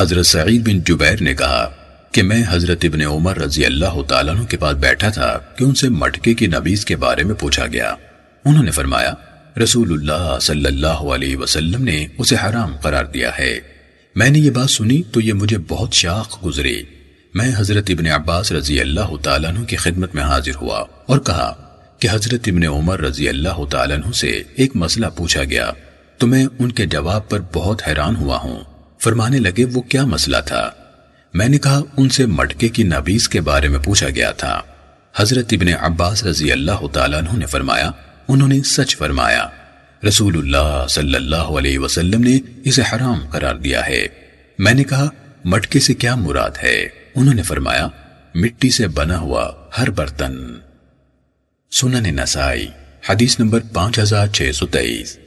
حضرت سعید بن جبیر نے کہا کہ میں حضرت ابن عمر رضی اللہ تعالیٰ عنہ کے پاس بیٹھا تھا کہ ان سے مٹکے کی نبیز کے بارے میں پوچھا گیا۔ انہوں نے فرمایا، رسول اللہ صلی اللہ علیہ وسلم نے اسے حرام قرار دیا ہے۔ میں نے یہ بات سنی تو یہ مجھے بہت شاق گزری۔ میں حضرت ابن عباس رضی اللہ تعالیٰ عنہ کی خدمت میں حاضر ہوا اور کہا کہ حضرت ابن عمر رضی اللہ تعالیٰ عنہ سے ایک مسئلہ پوچھا گیا تو میں ان کے جواب پر بہت حیران ہوا ہوں۔ فرمانے لگے، وہ کیا مسئلہ تھا؟ میں نے کہا، ان سے مٹکے کی نبیز کے بارے میں پوچھا گیا تھا۔ حضرت ابن عباس رضی اللہ تعالیٰ عنہ نے فرمایا، انہوں نے سچ فرمایا۔ رسول اللہ صلی اللہ علیہ وسلم نے اسے حرام قرار دیا ہے۔ میں نے کہا، مٹکے سے کیا مراد ہے؟ انہوں نے فرمایا، مٹی سے بنا ہوا ہر برتن۔ سنن نسائی، حدیث نمبر پانچ ہزار چھ سو تیئیس۔